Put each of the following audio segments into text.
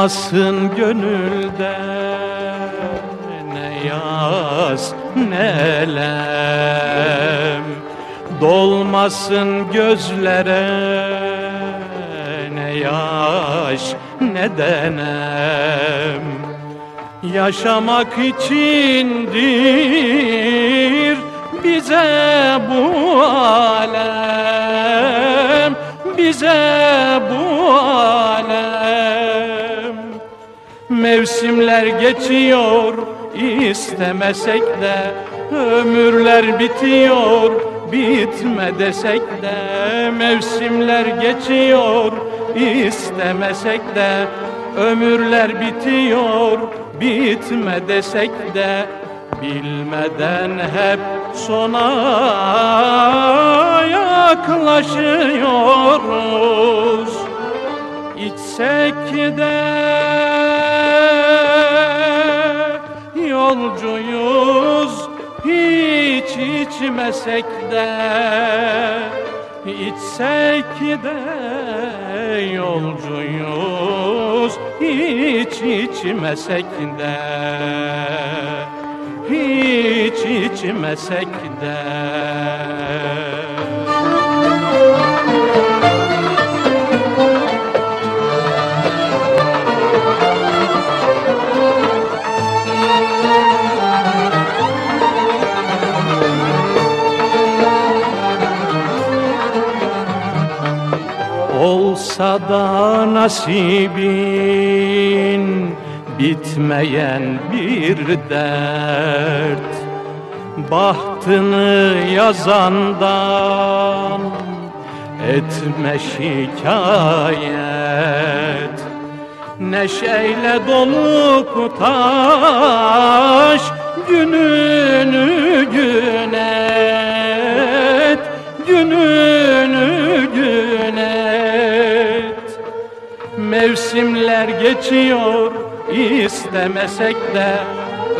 Dolmasın gönülde ne yaz ne lem. Dolmasın gözlere ne yaş ne denem Yaşamak içindir bize bu alem Bize bu alem Mevsimler geçiyor istemesek de Ömürler bitiyor bitme desek de Mevsimler geçiyor istemesek de Ömürler bitiyor bitme desek de Bilmeden hep sona yaklaşıyoruz. İçsek de yolcuyuz Hiç içmesek de İçsek de yolcuyuz Hiç içmesek de Hiç içmesek de Olsa da nasibin bitmeyen bir dert. Bahtını yazandan etme şikayet. Neşeyle dolup taş gününü gün Mevsimler geçiyor istemesek de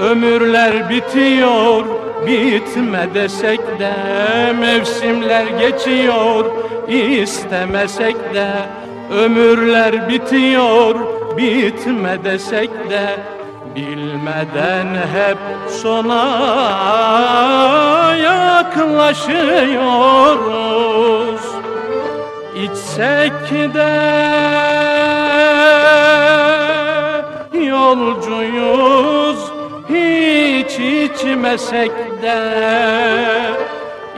Ömürler bitiyor bitme desek de Mevsimler geçiyor istemesek de Ömürler bitiyor bitme desek de Bilmeden hep sona yaklaşıyoruz. İçsek de yolcuyuz Hiç içmesek de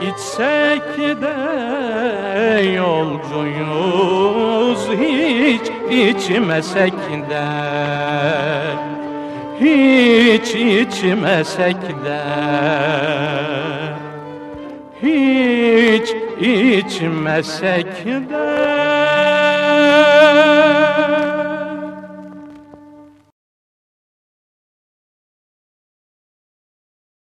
İçsek de yolcuyuz Hiç içmesek de Hiç içmesek de Hiç içmesek de